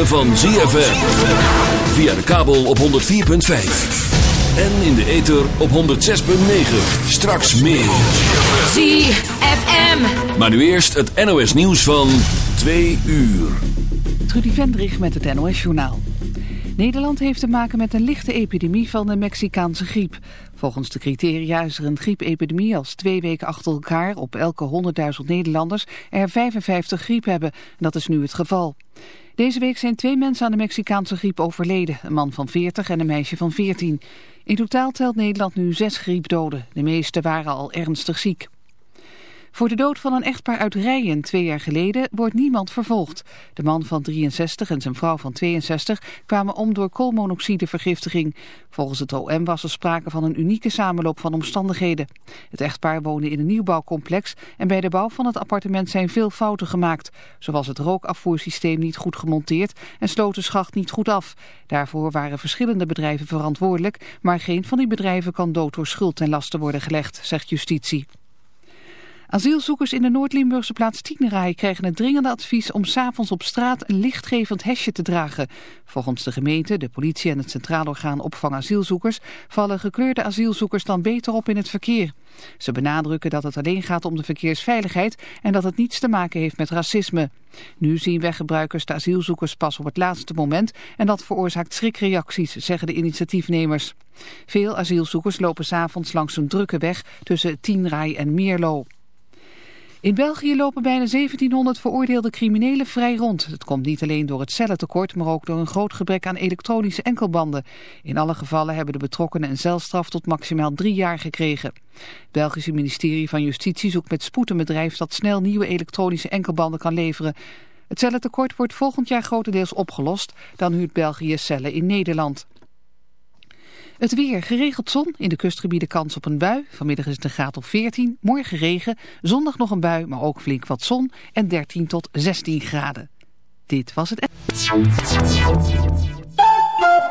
ritme van ZFM. Via de kabel op 104.5. En in de ether op 106.9. Straks meer. ZFM. Maar nu eerst het NOS nieuws van 2 uur. Trudy Vendrich met het NOS-journaal. Nederland heeft te maken met een lichte epidemie van de Mexicaanse griep. Volgens de criteria is er een griepepidemie als twee weken achter elkaar op elke 100.000 Nederlanders er 55 griep hebben. En dat is nu het geval. Deze week zijn twee mensen aan de Mexicaanse griep overleden. Een man van 40 en een meisje van 14. In totaal telt Nederland nu zes griepdoden. De meeste waren al ernstig ziek. Voor de dood van een echtpaar uit Rijen twee jaar geleden wordt niemand vervolgd. De man van 63 en zijn vrouw van 62 kwamen om door koolmonoxidevergiftiging. Volgens het OM was er sprake van een unieke samenloop van omstandigheden. Het echtpaar woonde in een nieuwbouwcomplex en bij de bouw van het appartement zijn veel fouten gemaakt. Zo was het rookafvoersysteem niet goed gemonteerd en sloot schacht niet goed af. Daarvoor waren verschillende bedrijven verantwoordelijk, maar geen van die bedrijven kan dood door schuld ten laste worden gelegd, zegt justitie. Asielzoekers in de Noord-Limburgse plaats Tienerij krijgen het dringende advies om s'avonds op straat een lichtgevend hesje te dragen. Volgens de gemeente, de politie en het Centraal Orgaan Opvang Asielzoekers vallen gekleurde asielzoekers dan beter op in het verkeer. Ze benadrukken dat het alleen gaat om de verkeersveiligheid en dat het niets te maken heeft met racisme. Nu zien weggebruikers de asielzoekers pas op het laatste moment en dat veroorzaakt schrikreacties, zeggen de initiatiefnemers. Veel asielzoekers lopen s'avonds langs een drukke weg tussen Tienrij en Meerlo. In België lopen bijna 1700 veroordeelde criminelen vrij rond. Het komt niet alleen door het cellentekort, maar ook door een groot gebrek aan elektronische enkelbanden. In alle gevallen hebben de betrokkenen een celstraf tot maximaal drie jaar gekregen. Het Belgische ministerie van Justitie zoekt met spoed een bedrijf dat snel nieuwe elektronische enkelbanden kan leveren. Het cellentekort wordt volgend jaar grotendeels opgelost, dan huurt België cellen in Nederland. Het weer, geregeld zon, in de kustgebieden kans op een bui. Vanmiddag is het een graad of 14, morgen regen, zondag nog een bui, maar ook flink wat zon en 13 tot 16 graden. Dit was het...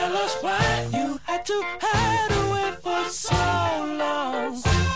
tell us why you had to hide away for so long.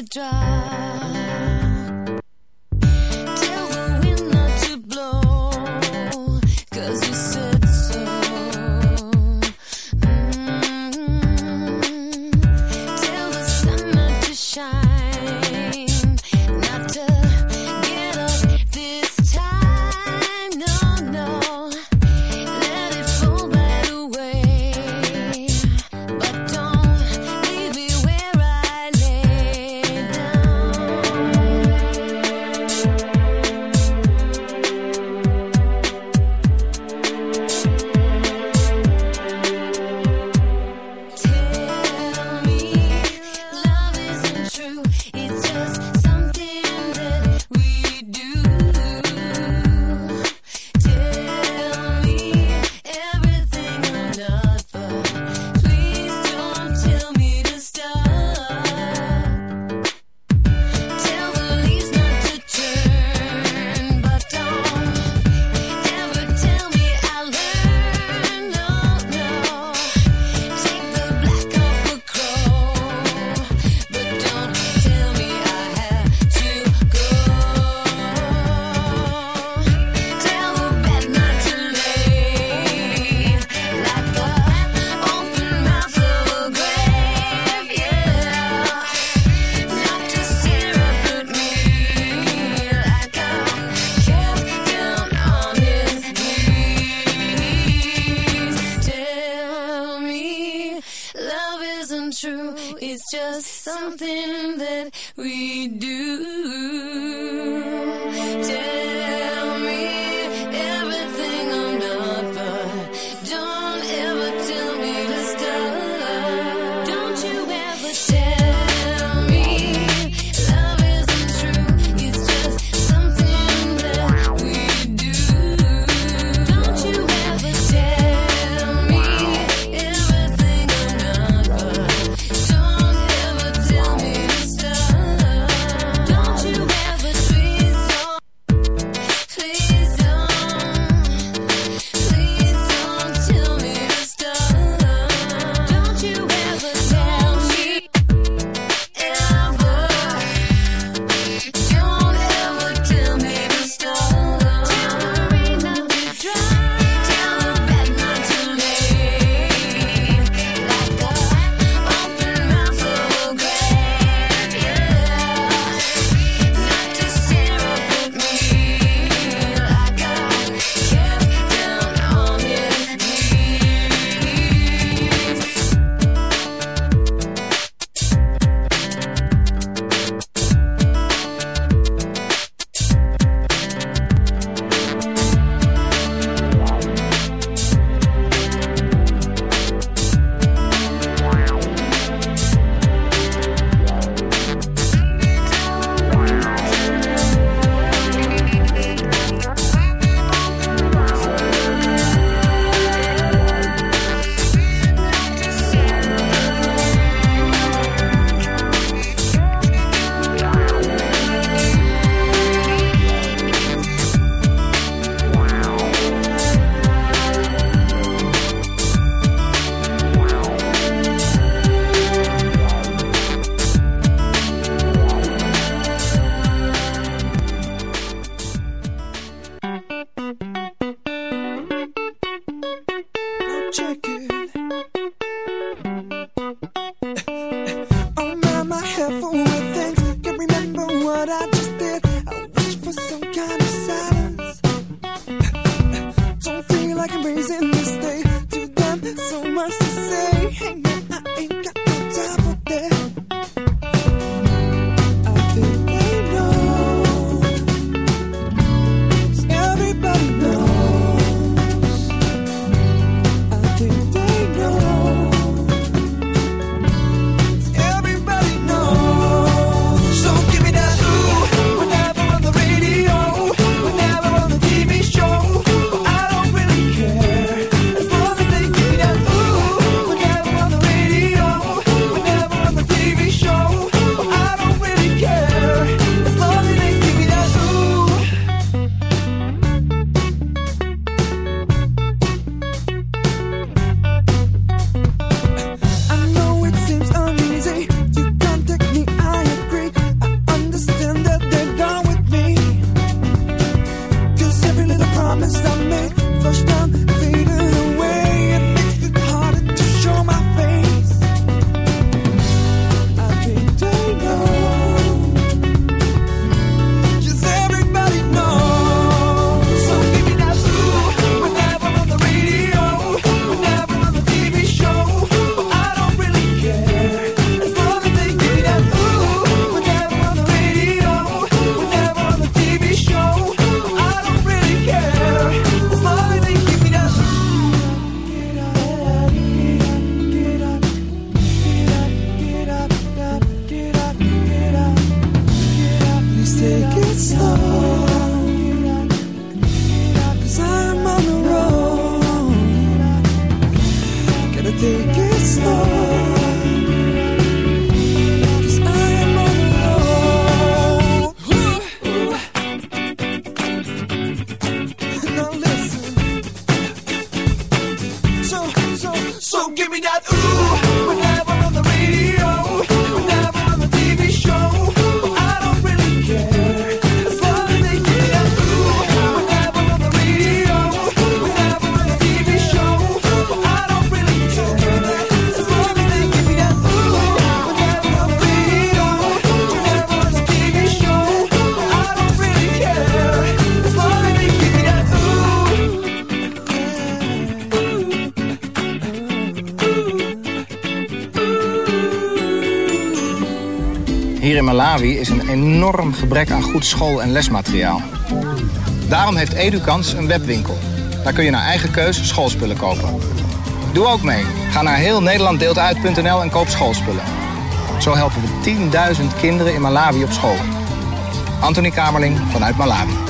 the dark. in Malawi is een enorm gebrek aan goed school- en lesmateriaal. Daarom heeft Edukans een webwinkel. Daar kun je naar eigen keus schoolspullen kopen. Doe ook mee. Ga naar heel en koop schoolspullen. Zo helpen we 10.000 kinderen in Malawi op school. Anthony Kamerling vanuit Malawi.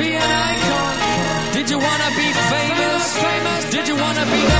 be an icon? Did you wanna be famous? Did you wanna be?